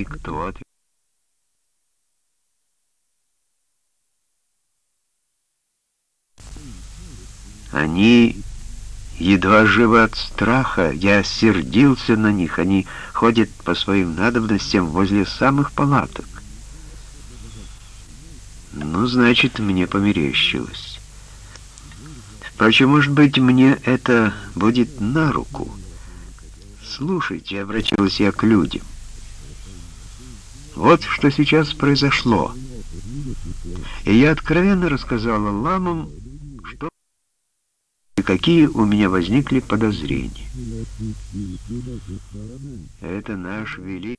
Никто ответил. Они едва живы от страха. Я сердился на них. Они ходят по своим надобностям возле самых палаток. Ну, значит, мне померещилось. Впрочем, может быть, мне это будет на руку. Слушайте, обратилась я к людям. Вот что сейчас произошло. И я откровенно рассказала ламам, что и какие у меня возникли подозрения. Это наш великий...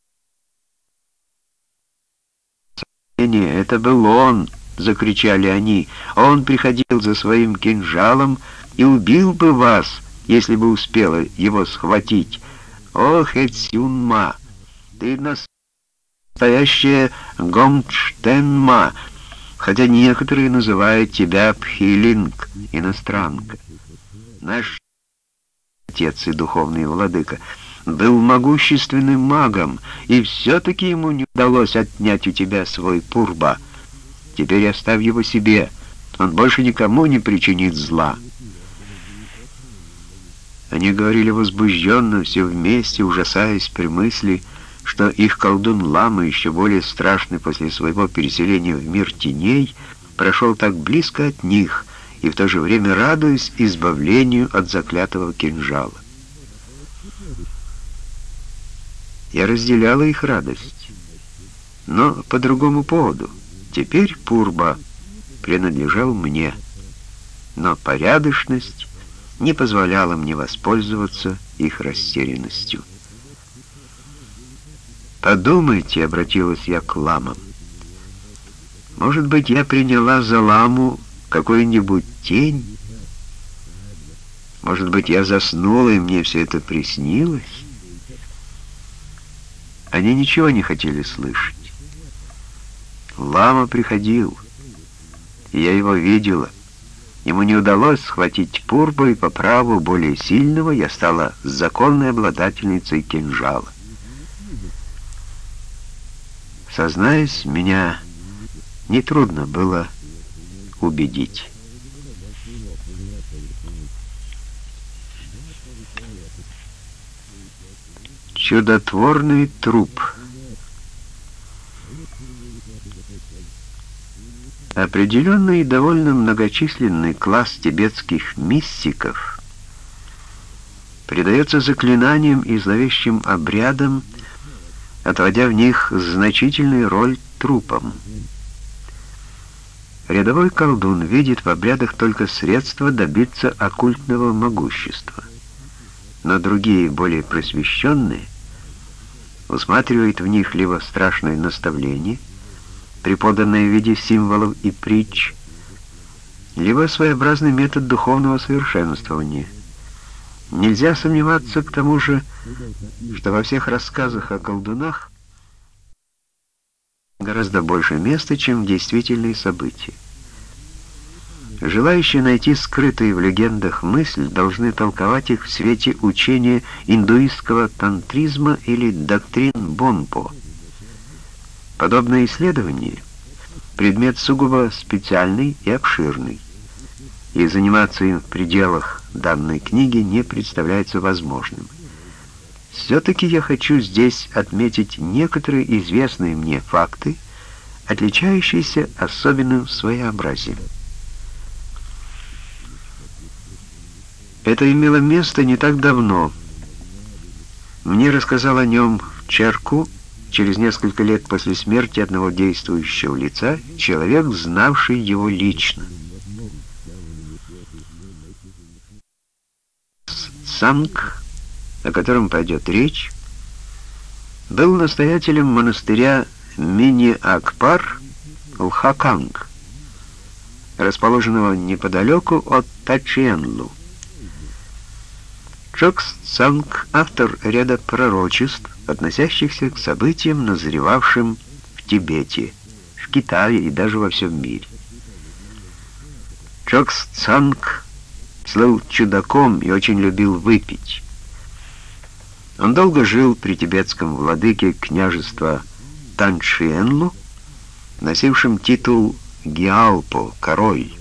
Это был он, закричали они. Он приходил за своим кинжалом и убил бы вас, если бы успела его схватить. Ох, Эцюнма, ты настоящая Гомштенма, хотя некоторые называют тебя Пхилинг, иностранка. Наш отец и духовный владыка был могущественным магом, и все-таки ему не удалось отнять у тебя свой пурба. Теперь оставь его себе, он больше никому не причинит зла». Они говорили возбужденно, все вместе, ужасаясь при мысли, что их колдун Лама, еще более страшный после своего переселения в мир теней, прошел так близко от них и в то же время радуясь избавлению от заклятого кинжала. Я разделяла их радость, но по другому поводу. Теперь Пурба принадлежал мне, но порядочность не позволяла мне воспользоваться их растерянностью. «Подумайте», — обратилась я к ламам, — «может быть, я приняла за ламу какую-нибудь тень? Может быть, я заснула, и мне все это приснилось?» Они ничего не хотели слышать. Лама приходил, и я его видела — Ему не удалось схватить Пурбу, и по праву более сильного я стала законной обладательницей кинжала. Сознаюсь, меня нетрудно было убедить. Чудотворный труп — Определенный и довольно многочисленный класс тибетских мистиков предается заклинаниям и зловещим обрядам, отводя в них значительную роль трупам. Рядовой колдун видит в обрядах только средства добиться оккультного могущества, но другие, более просвещенные, усматривают в них либо страшное наставление – преподанное в виде символов и притч, либо своеобразный метод духовного совершенствования. Нельзя сомневаться к тому же, что во всех рассказах о колдунах гораздо больше места, чем действительные события. Желающие найти скрытые в легендах мысль должны толковать их в свете учения индуистского тантризма или доктрин Бонпо. Подобное исследование — предмет сугубо специальный и обширный, и заниматься им в пределах данной книги не представляется возможным. Все-таки я хочу здесь отметить некоторые известные мне факты, отличающиеся особенным своеобразием. Это имело место не так давно. Мне рассказал о нем в Черку через несколько лет после смерти одного действующего лица, человек, знавший его лично. Санг, о котором пойдет речь, был настоятелем монастыря Мини-Акпар Лхаканг, расположенного неподалеку от Таченлу. Чокс Цанг — автор ряда пророчеств, относящихся к событиям, назревавшим в Тибете, в Китае и даже во всем мире. Чокс Цанг слыл чудаком и очень любил выпить. Он долго жил при тибетском владыке княжества Таншиенлу, носившим титул Гиалпо, король.